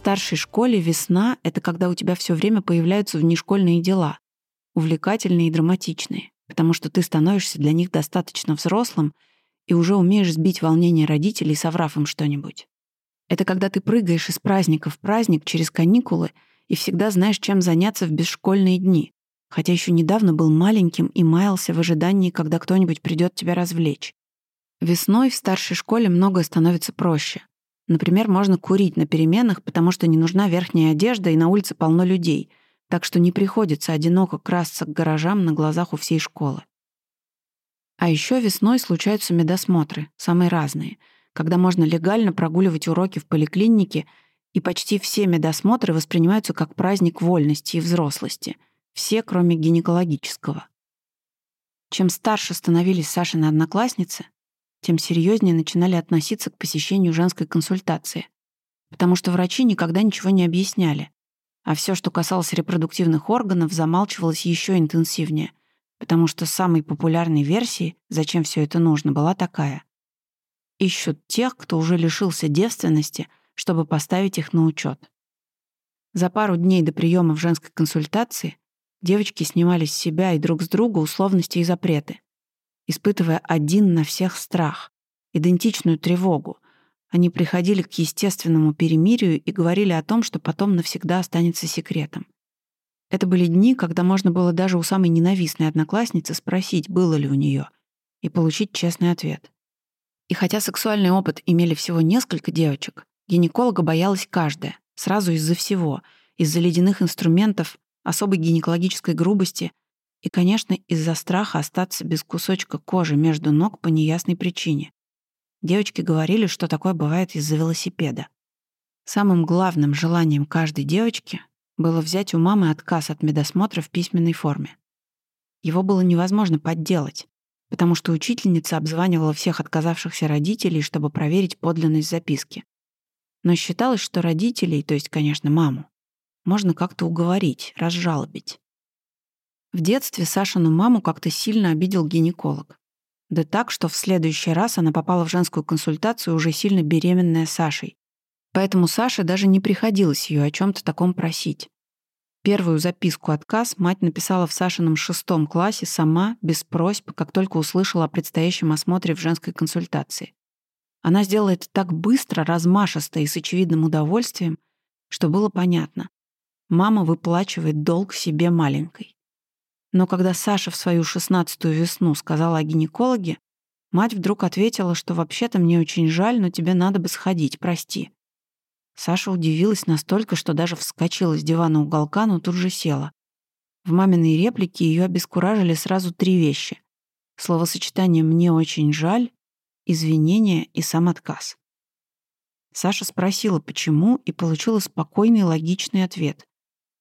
старшей школе весна — это когда у тебя все время появляются внешкольные дела, увлекательные и драматичные, потому что ты становишься для них достаточно взрослым и уже умеешь сбить волнение родителей, соврав им что-нибудь. Это когда ты прыгаешь из праздника в праздник через каникулы и всегда знаешь, чем заняться в бесшкольные дни, хотя еще недавно был маленьким и маялся в ожидании, когда кто-нибудь придет тебя развлечь. Весной в старшей школе многое становится проще. Например, можно курить на переменах, потому что не нужна верхняя одежда и на улице полно людей, так что не приходится одиноко красться к гаражам на глазах у всей школы. А еще весной случаются медосмотры, самые разные — когда можно легально прогуливать уроки в поликлинике, и почти все медосмотры воспринимаются как праздник вольности и взрослости. Все, кроме гинекологического. Чем старше становились Сашины одноклассницы, тем серьезнее начинали относиться к посещению женской консультации, потому что врачи никогда ничего не объясняли, а все, что касалось репродуктивных органов, замалчивалось еще интенсивнее, потому что самой популярной версией, зачем все это нужно, была такая. Ищут тех, кто уже лишился девственности, чтобы поставить их на учет. За пару дней до приема в женской консультации девочки снимали с себя и друг с друга условности и запреты, испытывая один на всех страх, идентичную тревогу. Они приходили к естественному перемирию и говорили о том, что потом навсегда останется секретом. Это были дни, когда можно было даже у самой ненавистной одноклассницы спросить, было ли у нее, и получить честный ответ. И хотя сексуальный опыт имели всего несколько девочек, гинеколога боялась каждая, сразу из-за всего, из-за ледяных инструментов, особой гинекологической грубости и, конечно, из-за страха остаться без кусочка кожи между ног по неясной причине. Девочки говорили, что такое бывает из-за велосипеда. Самым главным желанием каждой девочки было взять у мамы отказ от медосмотра в письменной форме. Его было невозможно подделать, потому что учительница обзванивала всех отказавшихся родителей, чтобы проверить подлинность записки. Но считалось, что родителей, то есть, конечно, маму, можно как-то уговорить, разжалобить. В детстве Сашину маму как-то сильно обидел гинеколог. Да так, что в следующий раз она попала в женскую консультацию уже сильно беременная Сашей. Поэтому Саше даже не приходилось ее о чем то таком просить. Первую записку отказ мать написала в Сашином шестом классе сама, без просьб, как только услышала о предстоящем осмотре в женской консультации. Она сделала это так быстро, размашисто и с очевидным удовольствием, что было понятно. Мама выплачивает долг себе маленькой. Но когда Саша в свою шестнадцатую весну сказала о гинекологе, мать вдруг ответила, что вообще-то мне очень жаль, но тебе надо бы сходить, прости. Саша удивилась настолько, что даже вскочила с дивана уголка, но тут же села. В маминой реплике ее обескуражили сразу три вещи. Словосочетание «мне очень жаль», «извинения» и сам отказ. Саша спросила, почему, и получила спокойный логичный ответ.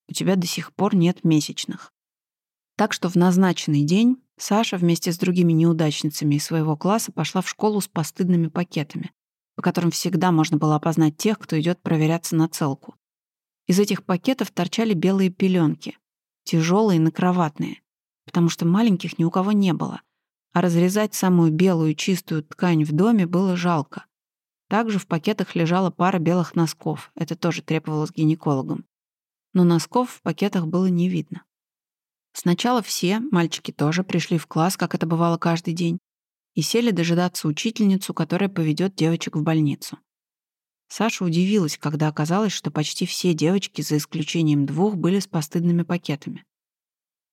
«У тебя до сих пор нет месячных». Так что в назначенный день Саша вместе с другими неудачницами из своего класса пошла в школу с постыдными пакетами по которым всегда можно было опознать тех, кто идет проверяться на целку. Из этих пакетов торчали белые пеленки, тяжелые и накроватные, потому что маленьких ни у кого не было, а разрезать самую белую чистую ткань в доме было жалко. Также в пакетах лежала пара белых носков, это тоже требовалось гинекологам. Но носков в пакетах было не видно. Сначала все, мальчики тоже, пришли в класс, как это бывало каждый день, и сели дожидаться учительницу, которая поведет девочек в больницу. Саша удивилась, когда оказалось, что почти все девочки, за исключением двух, были с постыдными пакетами.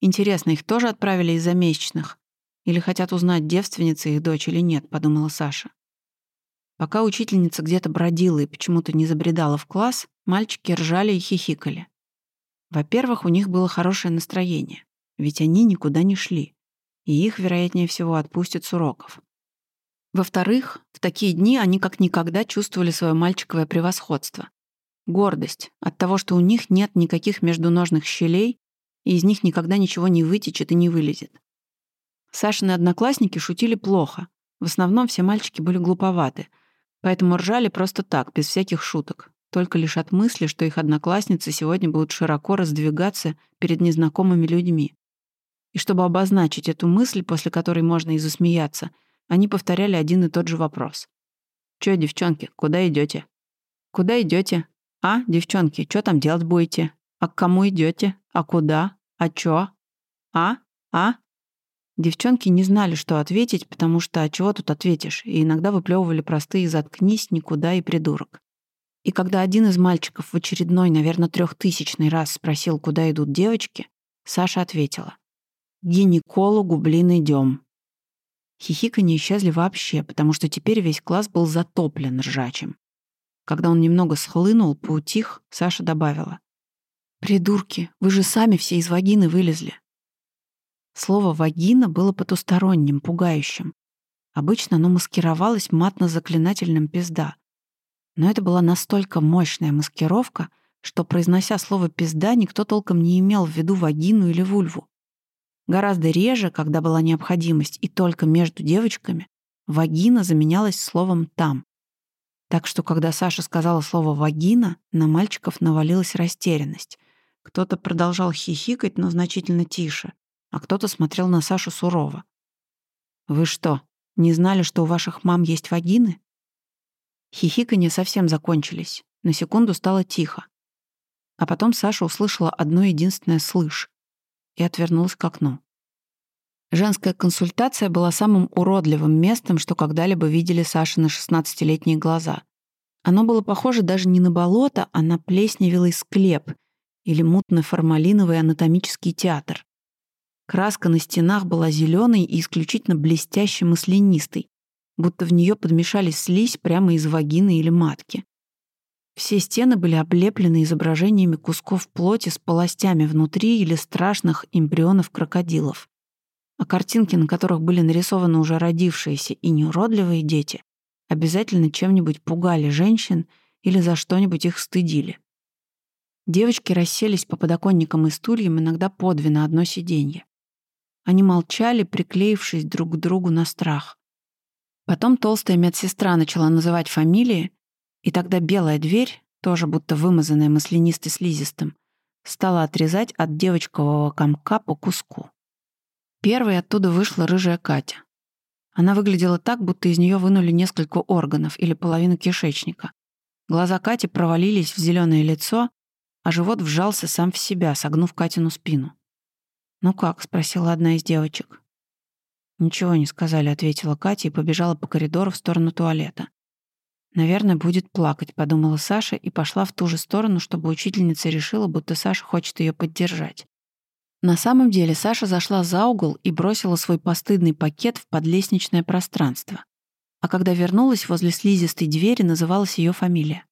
Интересно, их тоже отправили из-за месячных? Или хотят узнать, девственница их дочь или нет, подумала Саша. Пока учительница где-то бродила и почему-то не забредала в класс, мальчики ржали и хихикали. Во-первых, у них было хорошее настроение, ведь они никуда не шли и их, вероятнее всего, отпустят с уроков. Во-вторых, в такие дни они как никогда чувствовали свое мальчиковое превосходство. Гордость от того, что у них нет никаких междуножных щелей, и из них никогда ничего не вытечет и не вылезет. Сашины одноклассники шутили плохо. В основном все мальчики были глуповаты, поэтому ржали просто так, без всяких шуток, только лишь от мысли, что их одноклассницы сегодня будут широко раздвигаться перед незнакомыми людьми. И чтобы обозначить эту мысль, после которой можно и засмеяться, они повторяли один и тот же вопрос. «Чё, девчонки, куда идете? «Куда идете? А, девчонки, что там делать будете? А к кому идете? А куда? А чё? А? А? Девчонки не знали, что ответить, потому что «а чего тут ответишь?» и иногда выплевывали простые «заткнись, никуда и придурок». И когда один из мальчиков в очередной, наверное, трехтысячный раз спросил, куда идут девочки, Саша ответила. «К гинекологу, блин, идем. Хихиканье исчезли вообще, потому что теперь весь класс был затоплен ржачем. Когда он немного схлынул, поутих, Саша добавила. «Придурки, вы же сами все из вагины вылезли». Слово «вагина» было потусторонним, пугающим. Обычно оно маскировалось матно-заклинательным «пизда». Но это была настолько мощная маскировка, что, произнося слово «пизда», никто толком не имел в виду вагину или вульву. Гораздо реже, когда была необходимость, и только между девочками, вагина заменялась словом «там». Так что, когда Саша сказала слово «вагина», на мальчиков навалилась растерянность. Кто-то продолжал хихикать, но значительно тише, а кто-то смотрел на Сашу сурово. «Вы что, не знали, что у ваших мам есть вагины?» Хихиканье совсем закончились. На секунду стало тихо. А потом Саша услышала одно единственное «слышь» и отвернулась к окну. Женская консультация была самым уродливым местом, что когда-либо видели Сашины шестнадцатилетние глаза. Оно было похоже даже не на болото, а на плесневелый склеп или мутно-формалиновый анатомический театр. Краска на стенах была зеленой и исключительно блестяще маслянистой, будто в нее подмешали слизь прямо из вагины или матки. Все стены были облеплены изображениями кусков плоти с полостями внутри или страшных эмбрионов крокодилов. А картинки, на которых были нарисованы уже родившиеся и неуродливые дети, обязательно чем-нибудь пугали женщин или за что-нибудь их стыдили. Девочки расселись по подоконникам и стульям иногда по на одно сиденье. Они молчали, приклеившись друг к другу на страх. Потом толстая медсестра начала называть фамилии, и тогда белая дверь, тоже будто вымазанная маслянистой слизистым, стала отрезать от девочкового комка по куску. Первой оттуда вышла рыжая Катя. Она выглядела так, будто из нее вынули несколько органов или половину кишечника. Глаза Кати провалились в зеленое лицо, а живот вжался сам в себя, согнув Катину спину. «Ну как?» — спросила одна из девочек. «Ничего не сказали», — ответила Катя и побежала по коридору в сторону туалета. «Наверное, будет плакать», — подумала Саша и пошла в ту же сторону, чтобы учительница решила, будто Саша хочет ее поддержать. На самом деле Саша зашла за угол и бросила свой постыдный пакет в подлестничное пространство. А когда вернулась, возле слизистой двери называлась ее фамилия.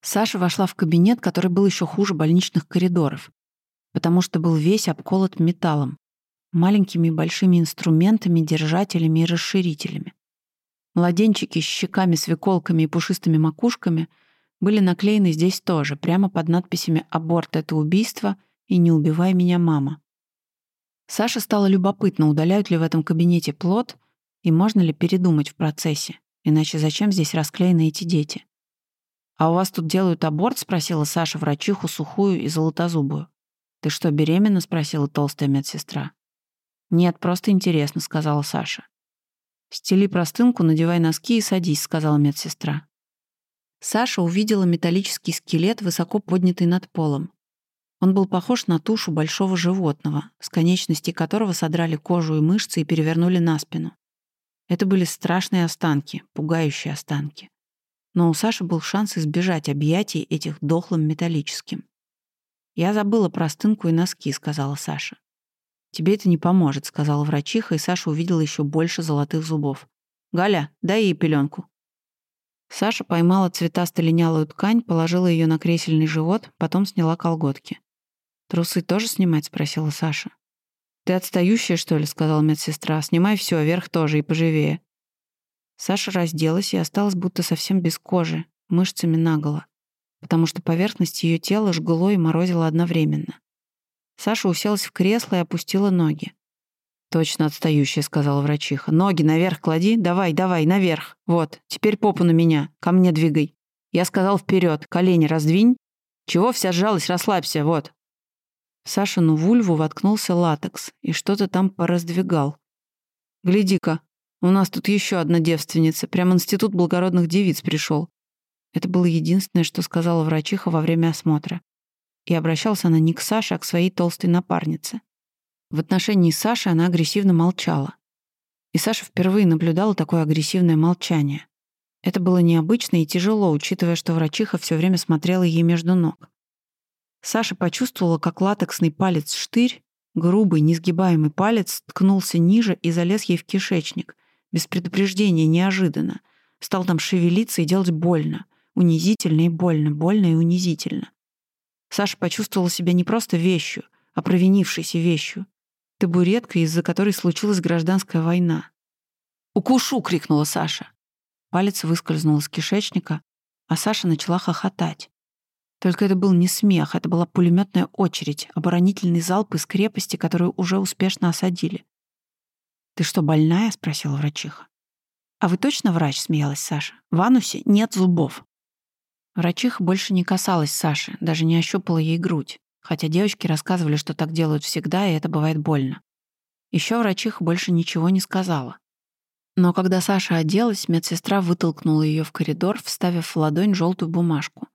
Саша вошла в кабинет, который был еще хуже больничных коридоров, потому что был весь обколот металлом, маленькими и большими инструментами, держателями и расширителями. Младенчики с щеками-свеколками и пушистыми макушками были наклеены здесь тоже, прямо под надписями «Аборт — это убийство» и «Не убивай меня, мама». Саше стало любопытно, удаляют ли в этом кабинете плод и можно ли передумать в процессе, иначе зачем здесь расклеены эти дети? «А у вас тут делают аборт?» — спросила Саша врачиху сухую и золотозубую. «Ты что, беременна?» — спросила толстая медсестра. «Нет, просто интересно», — сказала Саша. «Стели простынку, надевай носки и садись», — сказала медсестра. Саша увидела металлический скелет, высоко поднятый над полом. Он был похож на тушу большого животного, с конечностей которого содрали кожу и мышцы и перевернули на спину. Это были страшные останки, пугающие останки. Но у Саши был шанс избежать объятий этих дохлым металлическим. «Я забыла простынку и носки», — сказала Саша. «Тебе это не поможет», — сказала врачиха, и Саша увидела еще больше золотых зубов. «Галя, дай ей пеленку. Саша поймала цветасто-линялую ткань, положила ее на кресельный живот, потом сняла колготки. «Трусы тоже снимать?» — спросила Саша. «Ты отстающая, что ли?» — сказала медсестра. «Снимай все, верх тоже и поживее». Саша разделась и осталась будто совсем без кожи, мышцами наголо, потому что поверхность ее тела жгло и морозило одновременно. Саша уселась в кресло и опустила ноги. «Точно отстающая», — сказала врачиха. «Ноги наверх клади. Давай, давай, наверх. Вот, теперь попу на меня. Ко мне двигай. Я сказал вперед. Колени раздвинь. Чего вся сжалась? Расслабься. Вот». В Сашину вульву воткнулся латекс и что-то там пораздвигал. «Гляди-ка, у нас тут еще одна девственница. Прям институт благородных девиц пришел. Это было единственное, что сказала врачиха во время осмотра. И обращалась она не к Саше, а к своей толстой напарнице. В отношении Саши она агрессивно молчала. И Саша впервые наблюдала такое агрессивное молчание. Это было необычно и тяжело, учитывая, что врачиха все время смотрела ей между ног. Саша почувствовала, как латексный палец-штырь, грубый, несгибаемый палец, ткнулся ниже и залез ей в кишечник. Без предупреждения, неожиданно. Стал там шевелиться и делать больно. Унизительно и больно, больно и унизительно. Саша почувствовала себя не просто вещью, а провинившейся вещью. Табуреткой, из-за которой случилась гражданская война. «Укушу!» — крикнула Саша. Палец выскользнул из кишечника, а Саша начала хохотать. Только это был не смех, это была пулеметная очередь, оборонительный залп из крепости, которую уже успешно осадили. «Ты что, больная?» — спросила врачиха. «А вы точно врач?» — смеялась Саша. «В анусе нет зубов». Врачиха больше не касалась Саши, даже не ощупала ей грудь, хотя девочки рассказывали, что так делают всегда, и это бывает больно. Еще врачиха больше ничего не сказала. Но когда Саша оделась, медсестра вытолкнула ее в коридор, вставив в ладонь желтую бумажку.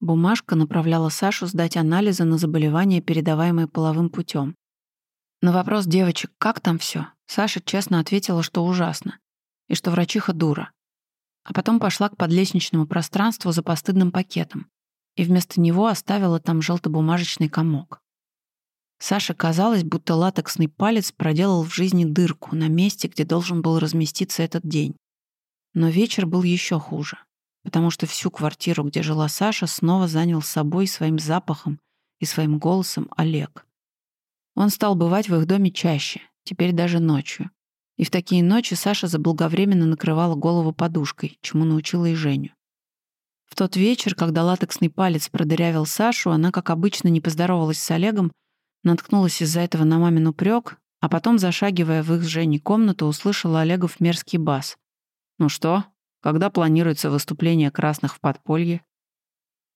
Бумажка направляла Сашу сдать анализы на заболевания, передаваемые половым путем. На вопрос девочек «как там все? Саша честно ответила, что ужасно, и что врачиха дура. А потом пошла к подлестничному пространству за постыдным пакетом, и вместо него оставила там желтобумажечный комок. Саше казалось, будто латексный палец проделал в жизни дырку на месте, где должен был разместиться этот день. Но вечер был еще хуже потому что всю квартиру, где жила Саша, снова занял с собой своим запахом и своим голосом Олег. Он стал бывать в их доме чаще, теперь даже ночью. И в такие ночи Саша заблаговременно накрывала голову подушкой, чему научила и Женю. В тот вечер, когда латексный палец продырявил Сашу, она, как обычно, не поздоровалась с Олегом, наткнулась из-за этого на мамин упрек, а потом, зашагивая в их с Женей комнату, услышала Олегов мерзкий бас. «Ну что, когда планируется выступление красных в подполье?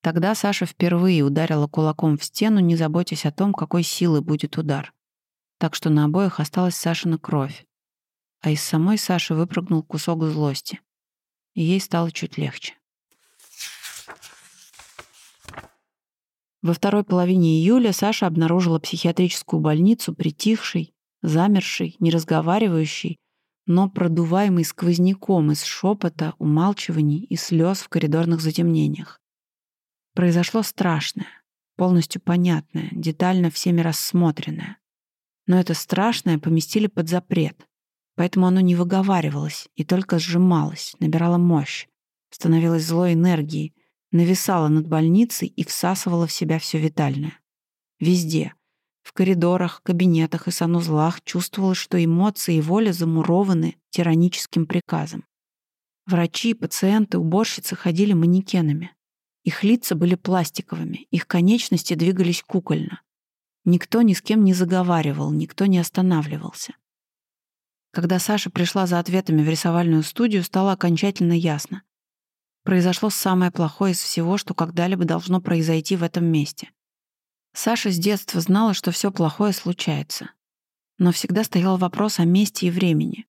Тогда Саша впервые ударила кулаком в стену, не заботясь о том, какой силы будет удар. Так что на обоих осталась Сашина кровь. А из самой Саши выпрыгнул кусок злости. И ей стало чуть легче. Во второй половине июля Саша обнаружила психиатрическую больницу притихшей, замершей, не разговаривающей, но продуваемый сквозняком из шепота, умалчиваний и слез в коридорных затемнениях. Произошло страшное, полностью понятное, детально всеми рассмотренное. Но это страшное поместили под запрет, поэтому оно не выговаривалось и только сжималось, набирало мощь, становилось злой энергией, нависало над больницей и всасывало в себя все витальное. Везде, в коридорах, кабинетах и санузлах чувствовалось, что эмоции и воля замурованы тираническим приказом. Врачи, пациенты, уборщицы ходили манекенами. Их лица были пластиковыми, их конечности двигались кукольно. Никто ни с кем не заговаривал, никто не останавливался. Когда Саша пришла за ответами в рисовальную студию, стало окончательно ясно. Произошло самое плохое из всего, что когда-либо должно произойти в этом месте. Саша с детства знала, что все плохое случается. Но всегда стоял вопрос о месте и времени,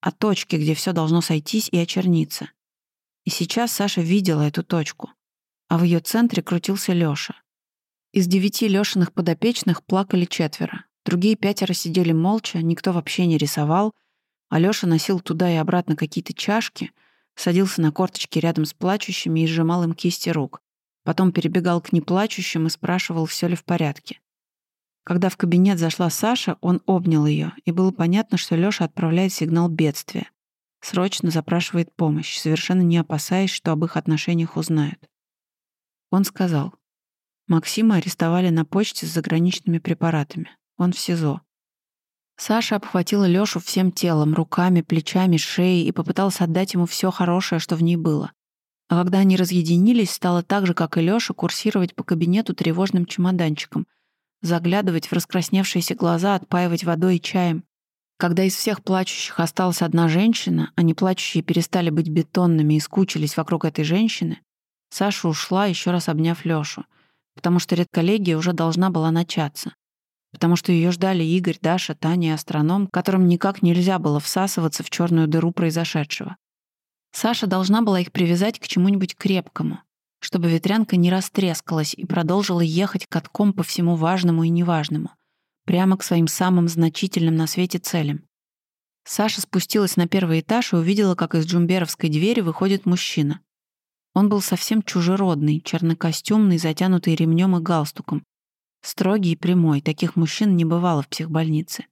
о точке, где все должно сойтись и очерниться. И сейчас Саша видела эту точку, а в ее центре крутился Лёша. Из девяти Лёшиных подопечных плакали четверо. Другие пятеро сидели молча, никто вообще не рисовал, а Лёша носил туда и обратно какие-то чашки, садился на корточки рядом с плачущими и сжимал им кисти рук. Потом перебегал к неплачущим и спрашивал, все ли в порядке. Когда в кабинет зашла Саша, он обнял ее, и было понятно, что Лёша отправляет сигнал бедствия. Срочно запрашивает помощь, совершенно не опасаясь, что об их отношениях узнают. Он сказал, Максима арестовали на почте с заграничными препаратами. Он в СИЗО. Саша обхватила Лёшу всем телом, руками, плечами, шеей и попыталась отдать ему все хорошее, что в ней было. А когда они разъединились, стало так же, как и Лёша, курсировать по кабинету тревожным чемоданчиком, заглядывать в раскрасневшиеся глаза, отпаивать водой и чаем. Когда из всех плачущих осталась одна женщина, а не плачущие перестали быть бетонными и скучились вокруг этой женщины, Саша ушла, еще раз обняв Лёшу, потому что редколлегия уже должна была начаться. Потому что ее ждали Игорь, Даша, Таня и астроном, которым никак нельзя было всасываться в черную дыру произошедшего. Саша должна была их привязать к чему-нибудь крепкому, чтобы ветрянка не растрескалась и продолжила ехать катком по всему важному и неважному, прямо к своим самым значительным на свете целям. Саша спустилась на первый этаж и увидела, как из джумберовской двери выходит мужчина. Он был совсем чужеродный, чернокостюмный, затянутый ремнем и галстуком. Строгий и прямой, таких мужчин не бывало в психбольнице.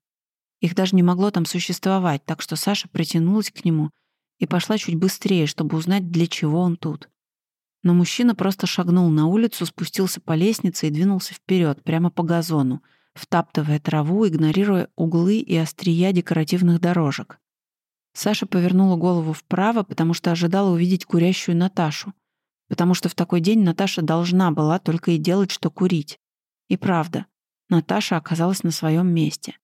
Их даже не могло там существовать, так что Саша притянулась к нему и пошла чуть быстрее, чтобы узнать, для чего он тут. Но мужчина просто шагнул на улицу, спустился по лестнице и двинулся вперед, прямо по газону, втаптывая траву, игнорируя углы и острия декоративных дорожек. Саша повернула голову вправо, потому что ожидала увидеть курящую Наташу. Потому что в такой день Наташа должна была только и делать, что курить. И правда, Наташа оказалась на своем месте.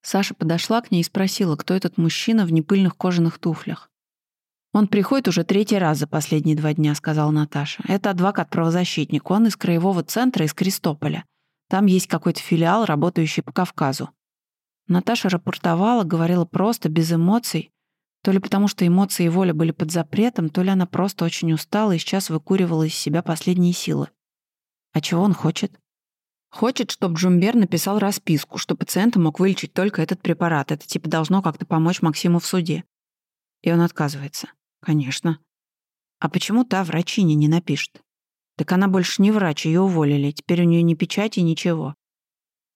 Саша подошла к ней и спросила, кто этот мужчина в непыльных кожаных туфлях. «Он приходит уже третий раз за последние два дня», — сказала Наташа. «Это адвокат-правозащитник. Он из краевого центра, из Крестополя. Там есть какой-то филиал, работающий по Кавказу. Наташа рапортовала, говорила просто, без эмоций. То ли потому, что эмоции и воля были под запретом, то ли она просто очень устала и сейчас выкуривала из себя последние силы. А чего он хочет? Хочет, чтобы Джумбер написал расписку, что пациент мог вылечить только этот препарат. Это типа должно как-то помочь Максиму в суде. И он отказывается. Конечно. А почему та врачиня не напишет? Так она больше не врач, ее уволили. Теперь у нее ни печати, ничего.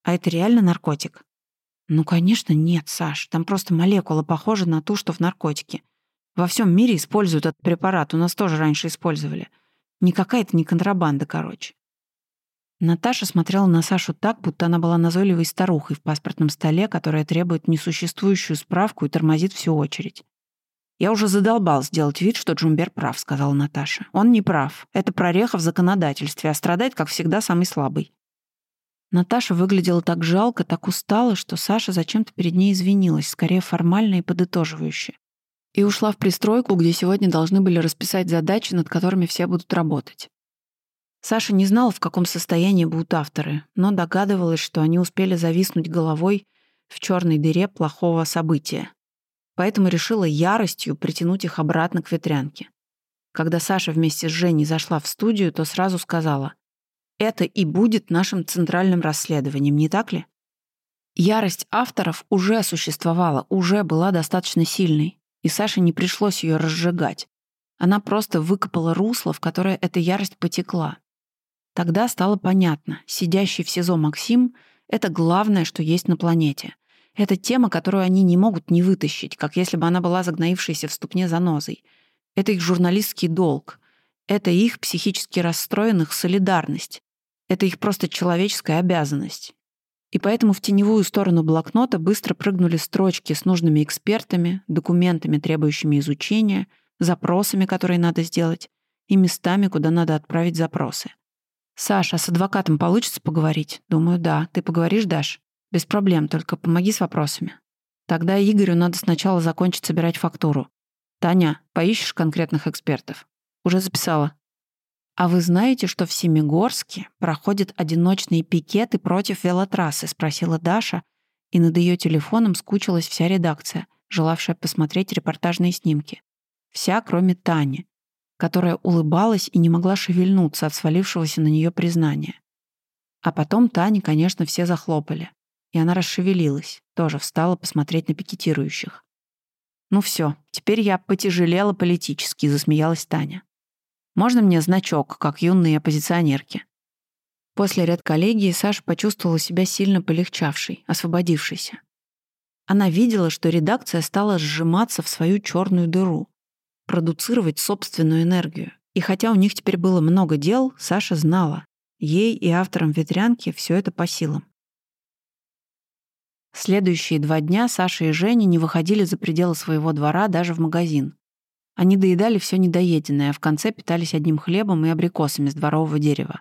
А это реально наркотик? Ну, конечно, нет, Саш. Там просто молекула похожа на ту, что в наркотике. Во всем мире используют этот препарат. У нас тоже раньше использовали. Никакая это не контрабанда, короче. Наташа смотрела на Сашу так, будто она была назойливой старухой в паспортном столе, которая требует несуществующую справку и тормозит всю очередь. «Я уже задолбал сделать вид, что Джумбер прав», — сказала Наташа. «Он не прав. Это прореха в законодательстве, а страдает, как всегда, самый слабый». Наташа выглядела так жалко, так устала, что Саша зачем-то перед ней извинилась, скорее формально и подытоживающе. И ушла в пристройку, где сегодня должны были расписать задачи, над которыми все будут работать. Саша не знала, в каком состоянии будут авторы, но догадывалась, что они успели зависнуть головой в черной дыре плохого события. Поэтому решила яростью притянуть их обратно к ветрянке. Когда Саша вместе с Женей зашла в студию, то сразу сказала это и будет нашим центральным расследованием, не так ли? Ярость авторов уже существовала, уже была достаточно сильной, и Саше не пришлось ее разжигать. Она просто выкопала русло, в которое эта ярость потекла. Тогда стало понятно, сидящий в СИЗО Максим — это главное, что есть на планете. Это тема, которую они не могут не вытащить, как если бы она была загноившейся в ступне занозой. Это их журналистский долг. Это их психически расстроенных солидарность. Это их просто человеческая обязанность. И поэтому в теневую сторону блокнота быстро прыгнули строчки с нужными экспертами, документами, требующими изучения, запросами, которые надо сделать, и местами, куда надо отправить запросы. «Саша, с адвокатом получится поговорить?» «Думаю, да. Ты поговоришь, Даш?» «Без проблем, только помоги с вопросами». «Тогда Игорю надо сначала закончить собирать фактуру. Таня, поищешь конкретных экспертов?» «Уже записала. «А вы знаете, что в Семигорске проходят одиночные пикеты против велотрассы?» — спросила Даша, и над ее телефоном скучилась вся редакция, желавшая посмотреть репортажные снимки. Вся, кроме Тани, которая улыбалась и не могла шевельнуться от свалившегося на нее признания. А потом Тане, конечно, все захлопали. И она расшевелилась, тоже встала посмотреть на пикетирующих. «Ну все, теперь я потяжелела политически», — засмеялась Таня. Можно мне значок, как юные оппозиционерки?» После редколлегии Саша почувствовала себя сильно полегчавшей, освободившейся. Она видела, что редакция стала сжиматься в свою черную дыру, продуцировать собственную энергию. И хотя у них теперь было много дел, Саша знала, ей и авторам «Ветрянки» все это по силам. Следующие два дня Саша и Женя не выходили за пределы своего двора даже в магазин. Они доедали все недоеденное, а в конце питались одним хлебом и абрикосами с дворового дерева.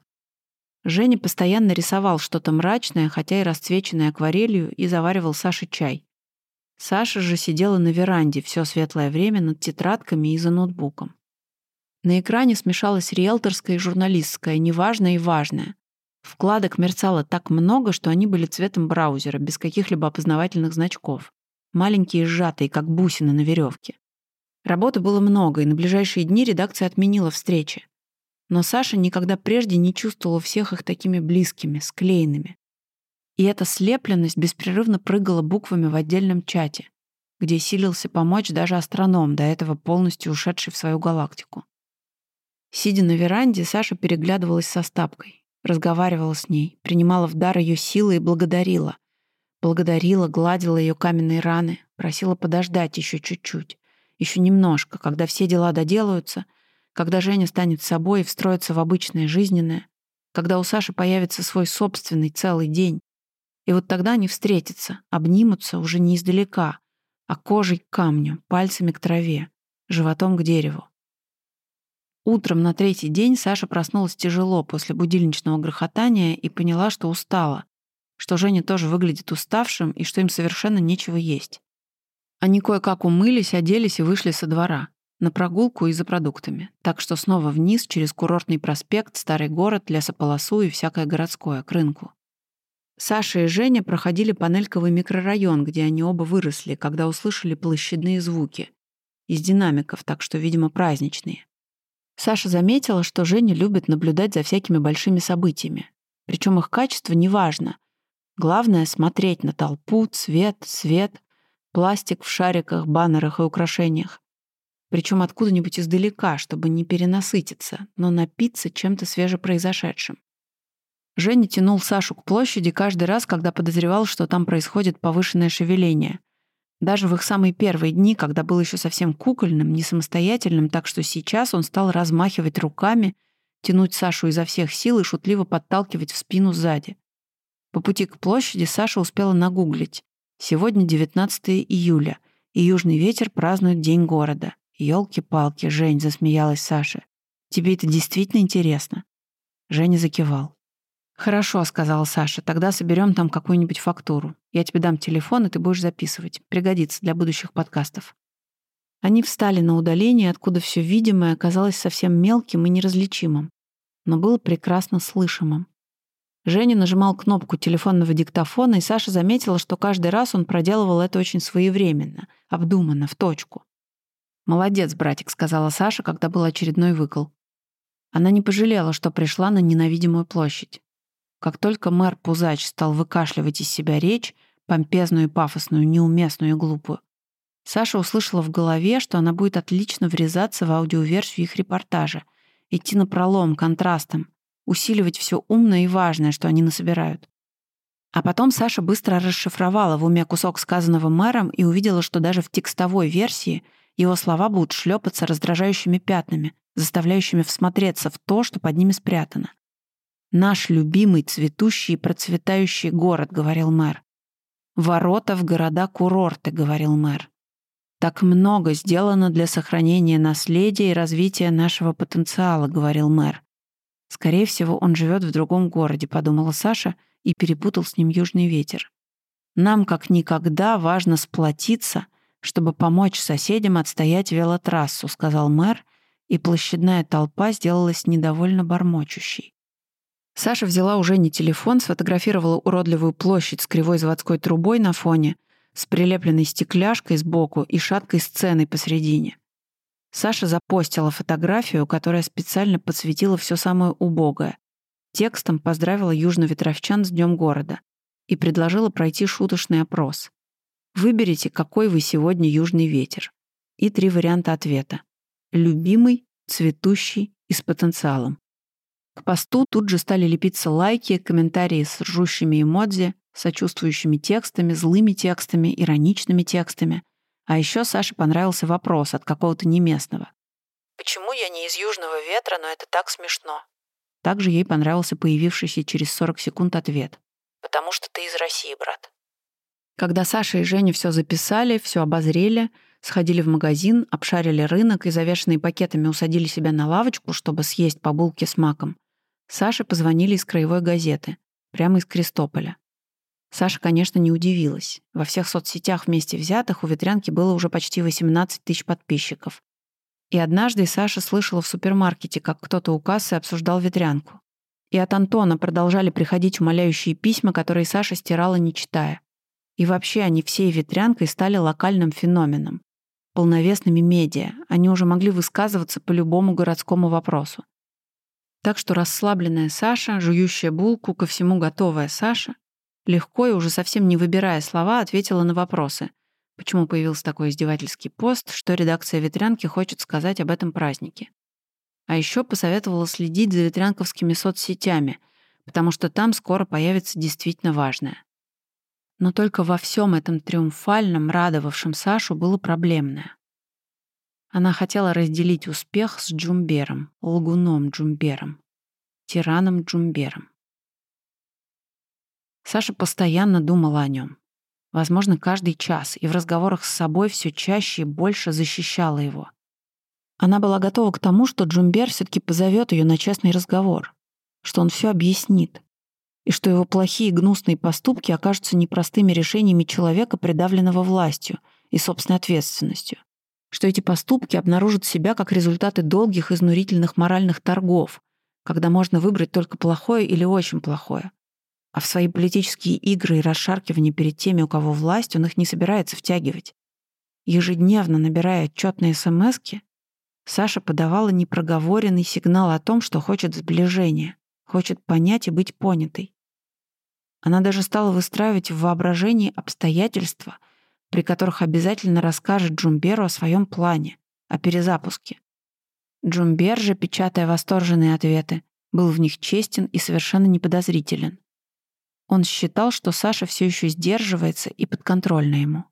Женя постоянно рисовал что-то мрачное, хотя и расцвеченное акварелью, и заваривал Саше чай. Саша же сидела на веранде все светлое время над тетрадками и за ноутбуком. На экране смешалось риэлторское и журналистское, неважное и важное. Вкладок мерцало так много, что они были цветом браузера, без каких-либо опознавательных значков. Маленькие сжатые, как бусины на веревке. Работы было много, и на ближайшие дни редакция отменила встречи. Но Саша никогда прежде не чувствовала всех их такими близкими, склеенными. И эта слепленность беспрерывно прыгала буквами в отдельном чате, где силился помочь даже астроном, до этого полностью ушедший в свою галактику. Сидя на веранде, Саша переглядывалась со Стапкой, разговаривала с ней, принимала в дар ее силы и благодарила. Благодарила, гладила ее каменные раны, просила подождать еще чуть-чуть еще немножко, когда все дела доделаются, когда Женя станет собой и встроится в обычное жизненное, когда у Саши появится свой собственный целый день. И вот тогда они встретятся, обнимутся уже не издалека, а кожей к камню, пальцами к траве, животом к дереву. Утром на третий день Саша проснулась тяжело после будильничного грохотания и поняла, что устала, что Женя тоже выглядит уставшим и что им совершенно нечего есть. Они кое-как умылись, оделись и вышли со двора. На прогулку и за продуктами. Так что снова вниз, через курортный проспект, старый город, лесополосу и всякое городское, к рынку. Саша и Женя проходили панельковый микрорайон, где они оба выросли, когда услышали площадные звуки. Из динамиков, так что, видимо, праздничные. Саша заметила, что Женя любит наблюдать за всякими большими событиями. Причем их качество неважно. Главное — смотреть на толпу, цвет, свет, пластик в шариках, баннерах и украшениях. Причем откуда-нибудь издалека, чтобы не перенасытиться, но напиться чем-то свежепроизошедшим. Женя тянул Сашу к площади каждый раз, когда подозревал, что там происходит повышенное шевеление. Даже в их самые первые дни, когда был еще совсем кукольным, не самостоятельным, так что сейчас он стал размахивать руками, тянуть Сашу изо всех сил и шутливо подталкивать в спину сзади. По пути к площади Саша успела нагуглить. Сегодня 19 июля, и Южный ветер празднует День города. Ёлки-палки, Жень, засмеялась Саша. Тебе это действительно интересно? Женя закивал. «Хорошо», — сказала Саша, — «тогда соберем там какую-нибудь фактуру. Я тебе дам телефон, и ты будешь записывать. Пригодится для будущих подкастов». Они встали на удаление, откуда все видимое оказалось совсем мелким и неразличимым, но было прекрасно слышимым. Женя нажимал кнопку телефонного диктофона, и Саша заметила, что каждый раз он проделывал это очень своевременно, обдуманно, в точку. «Молодец, братик», — сказала Саша, когда был очередной выкол. Она не пожалела, что пришла на ненавидимую площадь. Как только мэр Пузач стал выкашливать из себя речь, помпезную и пафосную, неуместную и глупую, Саша услышала в голове, что она будет отлично врезаться в аудиоверсию их репортажа, идти на пролом, контрастом, усиливать все умное и важное, что они насобирают. А потом Саша быстро расшифровала в уме кусок сказанного мэром и увидела, что даже в текстовой версии его слова будут шлепаться раздражающими пятнами, заставляющими всмотреться в то, что под ними спрятано. «Наш любимый цветущий и процветающий город», — говорил мэр. «Ворота в города-курорты», — говорил мэр. «Так много сделано для сохранения наследия и развития нашего потенциала», — говорил мэр. Скорее всего, он живет в другом городе, подумала Саша и перепутал с ним южный ветер. Нам как никогда важно сплотиться, чтобы помочь соседям отстоять велотрассу, сказал мэр, и площадная толпа сделалась недовольно бормочущей. Саша взяла уже не телефон, сфотографировала уродливую площадь с кривой заводской трубой на фоне, с прилепленной стекляшкой сбоку и шаткой сценой посредине. Саша запостила фотографию, которая специально подсветила все самое убогое. Текстом поздравила южно-ветровчан с Днем города и предложила пройти шуточный опрос. Выберите, какой вы сегодня южный ветер. И три варианта ответа. Любимый, цветущий и с потенциалом. К посту тут же стали лепиться лайки, комментарии с ржущими эмодзи, сочувствующими текстами, злыми текстами, ироничными текстами — а еще Саше понравился вопрос от какого-то неместного. «Почему я не из Южного ветра, но это так смешно?» Также ей понравился появившийся через 40 секунд ответ. «Потому что ты из России, брат». Когда Саша и Женя все записали, все обозрели, сходили в магазин, обшарили рынок и завешенные пакетами усадили себя на лавочку, чтобы съесть по булке с маком, Саше позвонили из краевой газеты, прямо из Крестополя. Саша, конечно, не удивилась. Во всех соцсетях вместе взятых у ветрянки было уже почти 18 тысяч подписчиков. И однажды Саша слышала в супермаркете, как кто-то у кассы обсуждал ветрянку. И от Антона продолжали приходить умоляющие письма, которые Саша стирала, не читая. И вообще они всей ветрянкой стали локальным феноменом. полновесными медиа. Они уже могли высказываться по любому городскому вопросу. Так что расслабленная Саша, жующая булку, ко всему готовая Саша, легко и уже совсем не выбирая слова, ответила на вопросы. Почему появился такой издевательский пост, что редакция «Ветрянки» хочет сказать об этом празднике. А еще посоветовала следить за ветрянковскими соцсетями, потому что там скоро появится действительно важное. Но только во всем этом триумфальном, радовавшем Сашу, было проблемное. Она хотела разделить успех с Джумбером, лгуном Джумбером, тираном Джумбером. Саша постоянно думала о нем. Возможно, каждый час, и в разговорах с собой все чаще и больше защищала его. Она была готова к тому, что Джумбер все таки позовет ее на честный разговор, что он все объяснит, и что его плохие гнусные поступки окажутся непростыми решениями человека, придавленного властью и собственной ответственностью, что эти поступки обнаружат себя как результаты долгих изнурительных моральных торгов, когда можно выбрать только плохое или очень плохое. А в свои политические игры и расшаркивания перед теми, у кого власть, он их не собирается втягивать. Ежедневно набирая отчетные смски, Саша подавала непроговоренный сигнал о том, что хочет сближения, хочет понять и быть понятой. Она даже стала выстраивать в воображении обстоятельства, при которых обязательно расскажет Джумберу о своем плане, о перезапуске. Джумбер же, печатая восторженные ответы, был в них честен и совершенно неподозрителен. Он считал, что Саша все еще сдерживается и подконтрольна ему.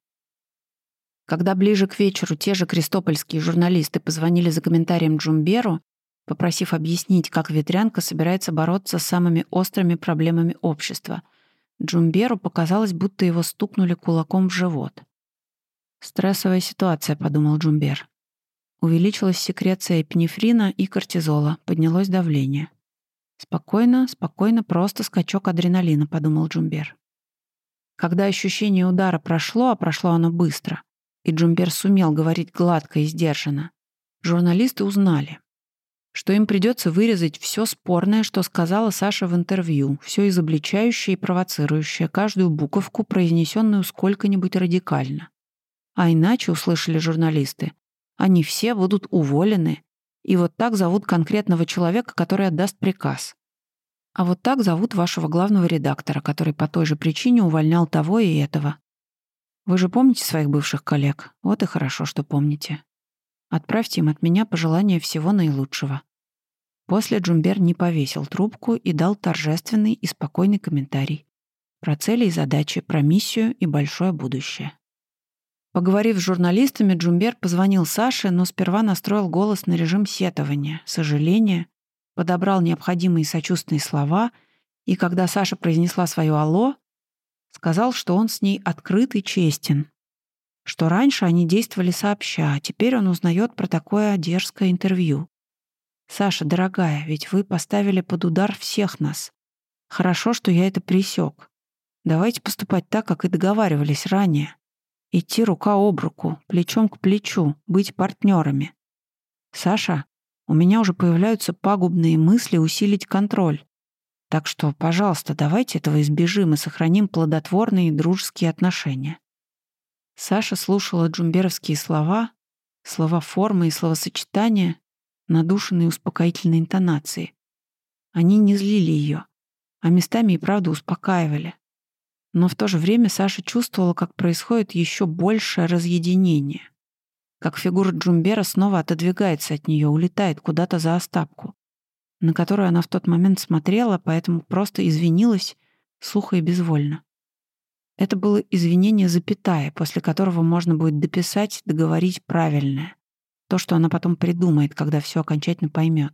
Когда ближе к вечеру те же крестопольские журналисты позвонили за комментарием Джумберу, попросив объяснить, как ветрянка собирается бороться с самыми острыми проблемами общества, Джумберу показалось, будто его стукнули кулаком в живот. «Стрессовая ситуация», — подумал Джумбер. Увеличилась секреция эпинефрина и кортизола, поднялось давление. «Спокойно, спокойно, просто скачок адреналина», — подумал Джумбер. Когда ощущение удара прошло, а прошло оно быстро, и Джумбер сумел говорить гладко и сдержанно, журналисты узнали, что им придется вырезать все спорное, что сказала Саша в интервью, все изобличающее и провоцирующее, каждую буковку, произнесенную сколько-нибудь радикально. А иначе, услышали журналисты, они все будут уволены, и вот так зовут конкретного человека, который отдаст приказ. А вот так зовут вашего главного редактора, который по той же причине увольнял того и этого. Вы же помните своих бывших коллег? Вот и хорошо, что помните. Отправьте им от меня пожелания всего наилучшего». После Джумбер не повесил трубку и дал торжественный и спокойный комментарий про цели и задачи, про миссию и большое будущее. Поговорив с журналистами, Джумбер позвонил Саше, но сперва настроил голос на режим сетования, сожаления, подобрал необходимые сочувственные слова, и когда Саша произнесла свое «Алло», сказал, что он с ней открыт и честен, что раньше они действовали сообща, а теперь он узнает про такое дерзкое интервью. «Саша, дорогая, ведь вы поставили под удар всех нас. Хорошо, что я это присек. Давайте поступать так, как и договаривались ранее. Идти рука об руку, плечом к плечу, быть партнерами. Саша, у меня уже появляются пагубные мысли усилить контроль. Так что, пожалуйста, давайте этого избежим и сохраним плодотворные дружеские отношения. Саша слушала джумберовские слова, слова формы и словосочетания, надушенные успокоительной интонацией. Они не злили ее, а местами и правда успокаивали. Но в то же время Саша чувствовала, как происходит еще большее разъединение. Как фигура Джумбера снова отодвигается от нее, улетает куда-то за Остапку, на которую она в тот момент смотрела, поэтому просто извинилась сухо и безвольно. Это было извинение запятая, после которого можно будет дописать, договорить правильное. То, что она потом придумает, когда все окончательно поймет.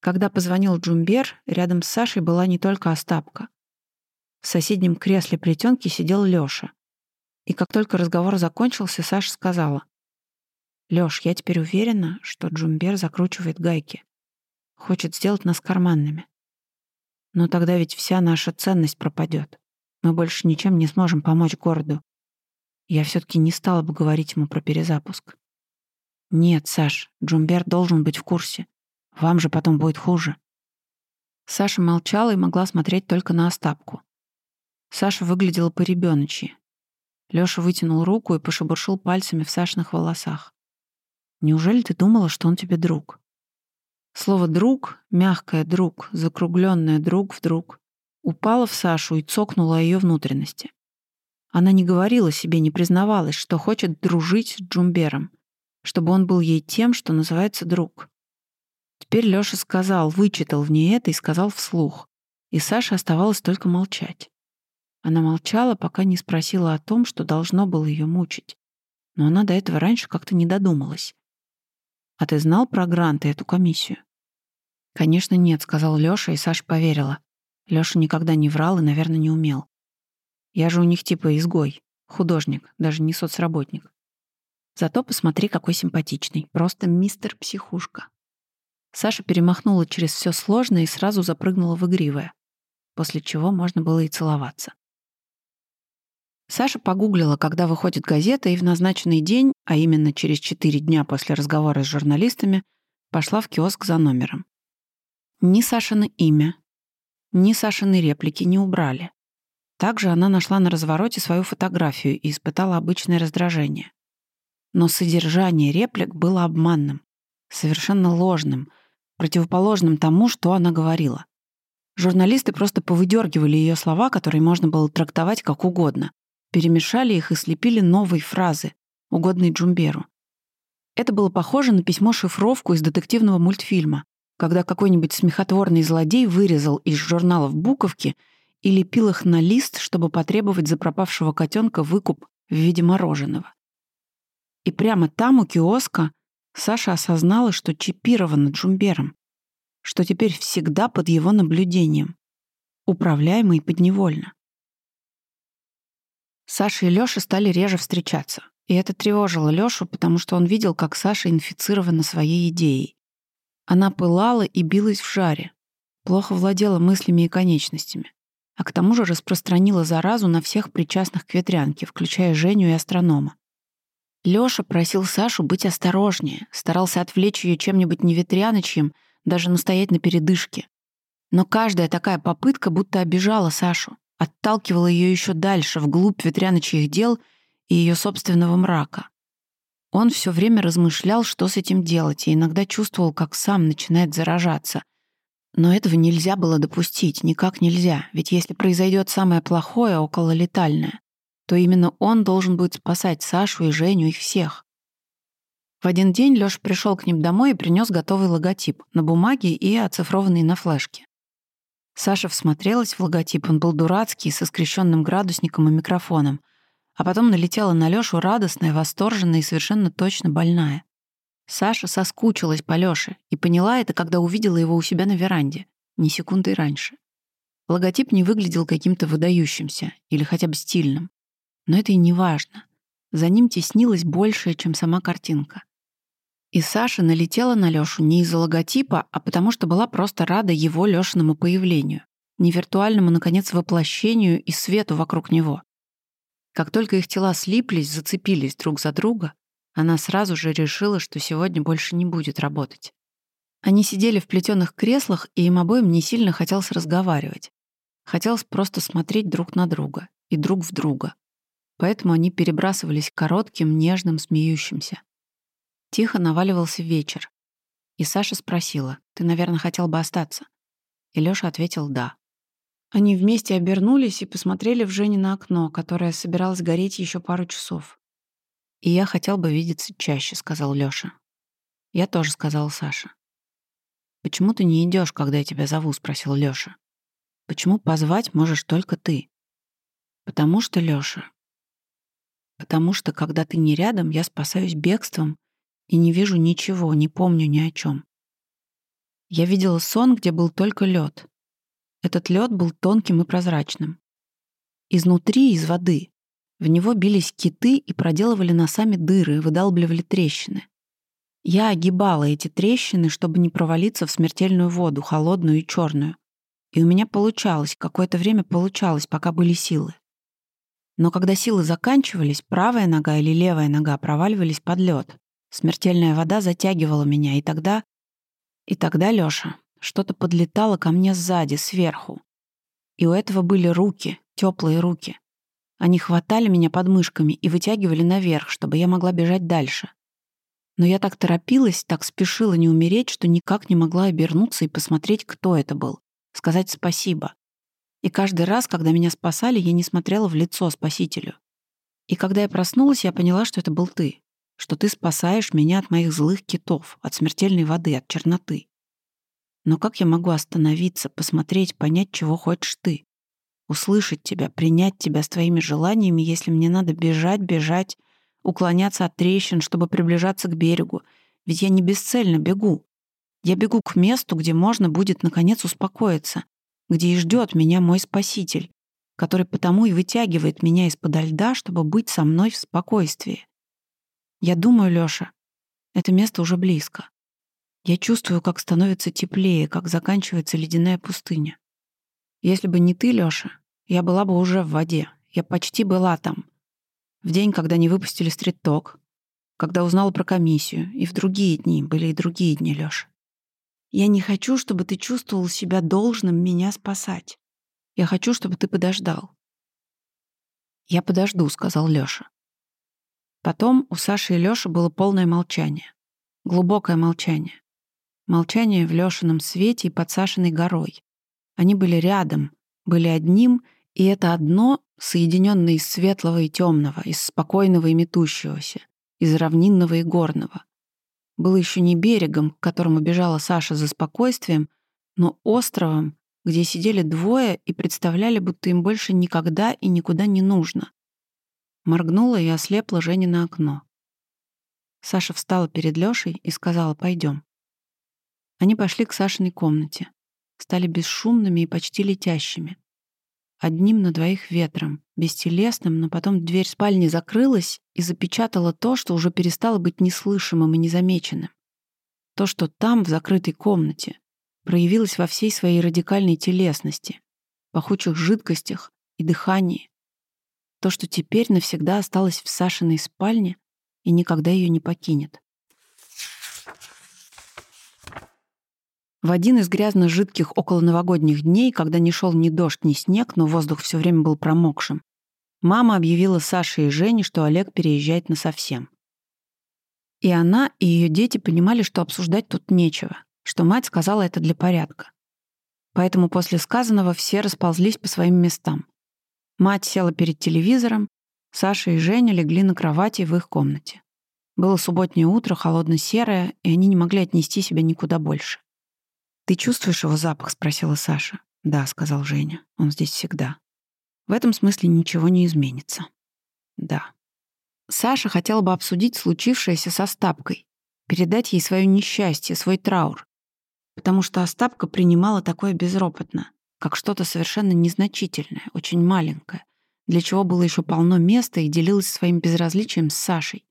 Когда позвонил Джумбер, рядом с Сашей была не только Остапка. В соседнем кресле плетенки сидел Лёша. И как только разговор закончился, Саша сказала. «Лёш, я теперь уверена, что Джумбер закручивает гайки. Хочет сделать нас карманными. Но тогда ведь вся наша ценность пропадет. Мы больше ничем не сможем помочь городу. Я все таки не стала бы говорить ему про перезапуск. Нет, Саш, Джумбер должен быть в курсе. Вам же потом будет хуже. Саша молчала и могла смотреть только на Остапку. Саша выглядела по-ребёночьи. Лёша вытянул руку и пошебуршил пальцами в Сашиных волосах. «Неужели ты думала, что он тебе друг?» Слово «друг», мягкое «друг», закругленное «друг» вдруг, упало в Сашу и цокнуло о её внутренности. Она не говорила себе, не признавалась, что хочет дружить с Джумбером, чтобы он был ей тем, что называется друг. Теперь Лёша сказал, вычитал в ней это и сказал вслух. И Саше оставалось только молчать. Она молчала, пока не спросила о том, что должно было ее мучить. Но она до этого раньше как-то не додумалась. «А ты знал про гранты эту комиссию?» «Конечно, нет», — сказал Лёша, и Саша поверила. Лёша никогда не врал и, наверное, не умел. «Я же у них типа изгой, художник, даже не соцработник. Зато посмотри, какой симпатичный. Просто мистер-психушка». Саша перемахнула через все сложное и сразу запрыгнула в игривое, после чего можно было и целоваться. Саша погуглила, когда выходит газета, и в назначенный день, а именно через четыре дня после разговора с журналистами, пошла в киоск за номером. Ни Сашины имя, ни Сашины реплики не убрали. Также она нашла на развороте свою фотографию и испытала обычное раздражение. Но содержание реплик было обманным, совершенно ложным, противоположным тому, что она говорила. Журналисты просто повыдергивали ее слова, которые можно было трактовать как угодно, перемешали их и слепили новые фразы, угодные Джумберу. Это было похоже на письмо-шифровку из детективного мультфильма, когда какой-нибудь смехотворный злодей вырезал из журналов буковки и лепил их на лист, чтобы потребовать за пропавшего котенка выкуп в виде мороженого. И прямо там, у киоска, Саша осознала, что чипирована Джумбером, что теперь всегда под его наблюдением, управляемый подневольно. Саша и Лёша стали реже встречаться. И это тревожило Лёшу, потому что он видел, как Саша инфицирована своей идеей. Она пылала и билась в жаре, плохо владела мыслями и конечностями, а к тому же распространила заразу на всех причастных к ветрянке, включая Женю и астронома. Лёша просил Сашу быть осторожнее, старался отвлечь её чем-нибудь неветряночьим, даже настоять на передышке. Но каждая такая попытка будто обижала Сашу отталкивала ее еще дальше, вглубь ветряночьих дел и ее собственного мрака. Он все время размышлял, что с этим делать, и иногда чувствовал, как сам начинает заражаться. Но этого нельзя было допустить, никак нельзя, ведь если произойдет самое плохое, окололетальное, то именно он должен будет спасать Сашу и Женю, их всех. В один день Лёша пришел к ним домой и принес готовый логотип на бумаге и оцифрованный на флешке. Саша всмотрелась в логотип, он был дурацкий, со скрещенным градусником и микрофоном. А потом налетела на Лёшу радостная, восторженная и совершенно точно больная. Саша соскучилась по Лёше и поняла это, когда увидела его у себя на веранде, ни секунды раньше. Логотип не выглядел каким-то выдающимся или хотя бы стильным. Но это и не важно. За ним теснилось большее, чем сама картинка. И Саша налетела на Лёшу не из-за логотипа, а потому что была просто рада его Лёшиному появлению, не виртуальному, наконец, воплощению и свету вокруг него. Как только их тела слиплись, зацепились друг за друга, она сразу же решила, что сегодня больше не будет работать. Они сидели в плетеных креслах, и им обоим не сильно хотелось разговаривать. Хотелось просто смотреть друг на друга и друг в друга. Поэтому они перебрасывались коротким, нежным, смеющимся. Тихо наваливался вечер. И Саша спросила, «Ты, наверное, хотел бы остаться?» И Лёша ответил «да». Они вместе обернулись и посмотрели в Жени на окно, которое собиралось гореть еще пару часов. «И я хотел бы видеться чаще», — сказал Лёша. «Я тоже», — сказал Саша. «Почему ты не идешь, когда я тебя зову?» — спросил Лёша. «Почему позвать можешь только ты?» «Потому что, Лёша, потому что, когда ты не рядом, я спасаюсь бегством и не вижу ничего, не помню ни о чем. Я видела сон, где был только лед. Этот лед был тонким и прозрачным. Изнутри, из воды, в него бились киты и проделывали носами дыры, выдалбливали трещины. Я огибала эти трещины, чтобы не провалиться в смертельную воду, холодную и черную. И у меня получалось, какое-то время получалось, пока были силы. Но когда силы заканчивались, правая нога или левая нога проваливались под лед, Смертельная вода затягивала меня, и тогда... И тогда, Лёша, что-то подлетало ко мне сзади, сверху. И у этого были руки, теплые руки. Они хватали меня подмышками и вытягивали наверх, чтобы я могла бежать дальше. Но я так торопилась, так спешила не умереть, что никак не могла обернуться и посмотреть, кто это был, сказать спасибо. И каждый раз, когда меня спасали, я не смотрела в лицо спасителю. И когда я проснулась, я поняла, что это был ты, что ты спасаешь меня от моих злых китов, от смертельной воды, от черноты. Но как я могу остановиться, посмотреть, понять, чего хочешь ты? Услышать тебя, принять тебя с твоими желаниями, если мне надо бежать, бежать, уклоняться от трещин, чтобы приближаться к берегу. Ведь я не бесцельно бегу. Я бегу к месту, где можно будет наконец успокоиться, где и ждет меня мой спаситель, который потому и вытягивает меня из-под льда, чтобы быть со мной в спокойствии. Я думаю, Лёша, это место уже близко. Я чувствую, как становится теплее, как заканчивается ледяная пустыня. Если бы не ты, Лёша, я была бы уже в воде. Я почти была там. В день, когда не выпустили стрит-ток, когда узнала про комиссию, и в другие дни, были и другие дни, Лёша. Я не хочу, чтобы ты чувствовал себя должным меня спасать. Я хочу, чтобы ты подождал. Я подожду, сказал Лёша. Потом у Саши и Лёши было полное молчание. Глубокое молчание. Молчание в Лёшином свете и под Сашиной горой. Они были рядом, были одним, и это одно, соединенное из светлого и темного, из спокойного и метущегося, из равнинного и горного. Было еще не берегом, к которому бежала Саша за спокойствием, но островом, где сидели двое и представляли, будто им больше никогда и никуда не нужно. Моргнула и ослепла Женя на окно. Саша встала перед Лёшей и сказала «пойдем». Они пошли к Сашиной комнате стали бесшумными и почти летящими. Одним на двоих ветром, бестелесным, но потом дверь спальни закрылась и запечатала то, что уже перестало быть неслышимым и незамеченным. То, что там, в закрытой комнате, проявилось во всей своей радикальной телесности, пахучих жидкостях и дыхании. То, что теперь навсегда осталось в Сашиной спальне и никогда ее не покинет. В один из грязно-жидких околоновогодних дней, когда не шел ни дождь, ни снег, но воздух все время был промокшим, мама объявила Саше и Жене, что Олег переезжает насовсем. И она, и ее дети понимали, что обсуждать тут нечего, что мать сказала это для порядка. Поэтому после сказанного все расползлись по своим местам. Мать села перед телевизором, Саша и Женя легли на кровати в их комнате. Было субботнее утро, холодно-серое, и они не могли отнести себя никуда больше. «Ты чувствуешь его запах?» — спросила Саша. «Да», — сказал Женя. «Он здесь всегда». В этом смысле ничего не изменится. Да. Саша хотела бы обсудить случившееся с Остапкой, передать ей свое несчастье, свой траур. Потому что Остапка принимала такое безропотно, как что-то совершенно незначительное, очень маленькое, для чего было еще полно места и делилась своим безразличием с Сашей.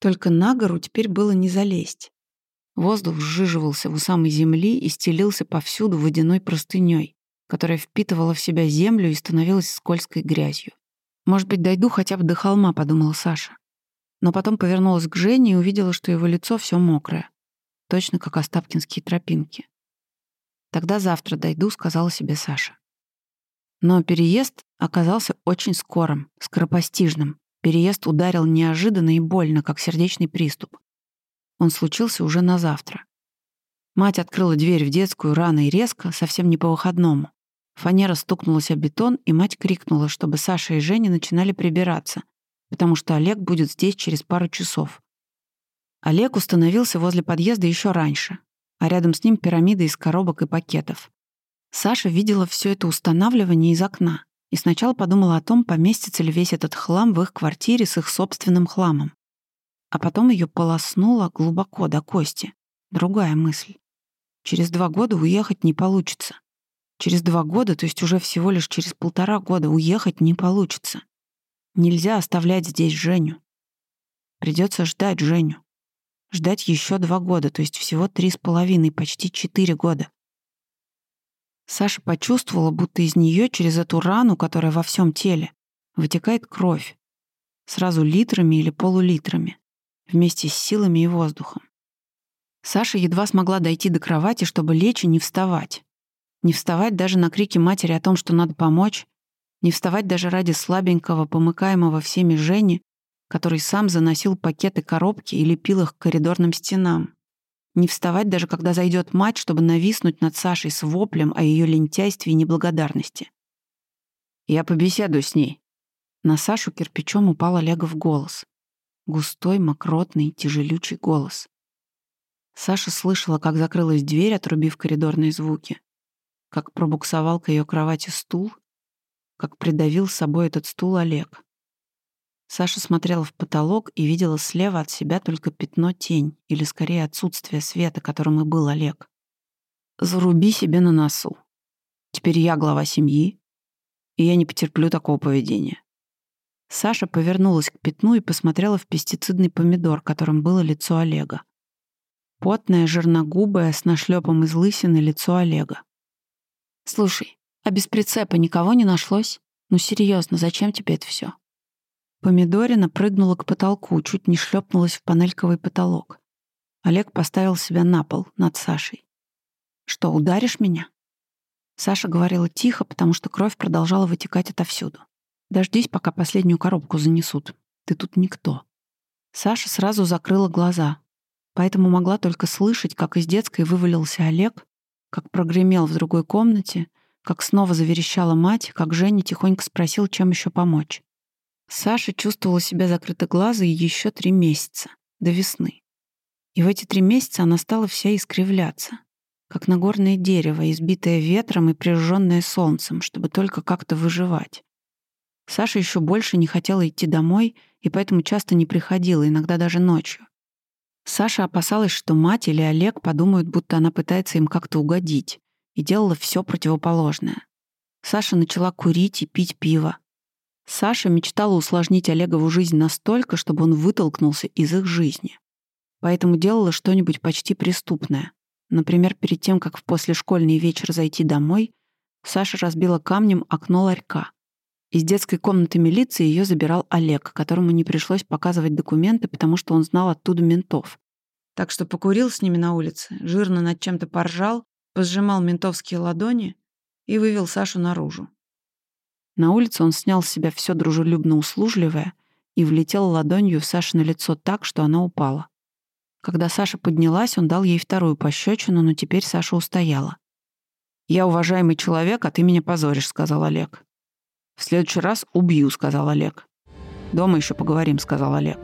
Только на гору теперь было не залезть. Воздух сжиживался у самой земли и стелился повсюду водяной простыней, которая впитывала в себя землю и становилась скользкой грязью. «Может быть, дойду хотя бы до холма», — подумала Саша. Но потом повернулась к Жене и увидела, что его лицо все мокрое. Точно как остапкинские тропинки. «Тогда завтра дойду», — сказала себе Саша. Но переезд оказался очень скорым, скоропостижным. Переезд ударил неожиданно и больно, как сердечный приступ. Он случился уже на завтра. Мать открыла дверь в детскую рано и резко, совсем не по-выходному. Фанера стукнулась о бетон, и мать крикнула, чтобы Саша и Женя начинали прибираться, потому что Олег будет здесь через пару часов. Олег установился возле подъезда еще раньше, а рядом с ним пирамида из коробок и пакетов. Саша видела все это устанавливание из окна и сначала подумала о том, поместится ли весь этот хлам в их квартире с их собственным хламом. А потом ее полоснуло глубоко до кости. Другая мысль. Через два года уехать не получится. Через два года, то есть уже всего лишь через полтора года, уехать не получится. Нельзя оставлять здесь Женю. Придется ждать Женю. Ждать еще два года, то есть всего три с половиной, почти четыре года. Саша почувствовала, будто из нее через эту рану, которая во всем теле, вытекает кровь. Сразу литрами или полулитрами вместе с силами и воздухом. Саша едва смогла дойти до кровати, чтобы лечь и не вставать. Не вставать даже на крики матери о том, что надо помочь. Не вставать даже ради слабенького, помыкаемого всеми Жени, который сам заносил пакеты коробки и лепил их к коридорным стенам. Не вставать даже, когда зайдет мать, чтобы нависнуть над Сашей с воплем о ее лентяйстве и неблагодарности. «Я побеседую с ней». На Сашу кирпичом упал Олегов голос. Густой, мокротный, тяжелючий голос. Саша слышала, как закрылась дверь, отрубив коридорные звуки, как пробуксовал к ее кровати стул, как придавил с собой этот стул Олег. Саша смотрела в потолок и видела слева от себя только пятно-тень, или скорее отсутствие света, которым и был Олег. «Заруби себе на носу. Теперь я глава семьи, и я не потерплю такого поведения». Саша повернулась к пятну и посмотрела в пестицидный помидор, которым было лицо Олега. Потное, жирногубое, с нашлепом из лысины лицо Олега. «Слушай, а без прицепа никого не нашлось? Ну серьезно, зачем тебе это все? Помидорина прыгнула к потолку, чуть не шлепнулась в панельковый потолок. Олег поставил себя на пол над Сашей. «Что, ударишь меня?» Саша говорила тихо, потому что кровь продолжала вытекать отовсюду. «Дождись, пока последнюю коробку занесут. Ты тут никто». Саша сразу закрыла глаза, поэтому могла только слышать, как из детской вывалился Олег, как прогремел в другой комнате, как снова заверещала мать, как Женя тихонько спросил, чем еще помочь. Саша чувствовала себя закрытоглазой еще три месяца, до весны. И в эти три месяца она стала вся искривляться, как нагорное дерево, избитое ветром и прижженное солнцем, чтобы только как-то выживать. Саша еще больше не хотела идти домой и поэтому часто не приходила, иногда даже ночью. Саша опасалась, что мать или Олег подумают, будто она пытается им как-то угодить, и делала все противоположное. Саша начала курить и пить пиво. Саша мечтала усложнить Олегову жизнь настолько, чтобы он вытолкнулся из их жизни. Поэтому делала что-нибудь почти преступное. Например, перед тем, как в послешкольный вечер зайти домой, Саша разбила камнем окно ларька. Из детской комнаты милиции ее забирал Олег, которому не пришлось показывать документы, потому что он знал оттуда ментов. Так что покурил с ними на улице, жирно над чем-то поржал позжимал ментовские ладони и вывел Сашу наружу. На улице он снял с себя все дружелюбно услужливое и влетел ладонью в Саше на лицо так, что она упала. Когда Саша поднялась, он дал ей вторую пощечину, но теперь Саша устояла. «Я уважаемый человек, а ты меня позоришь», — сказал Олег. «В следующий раз убью», — сказал Олег. «Дома еще поговорим», — сказал Олег.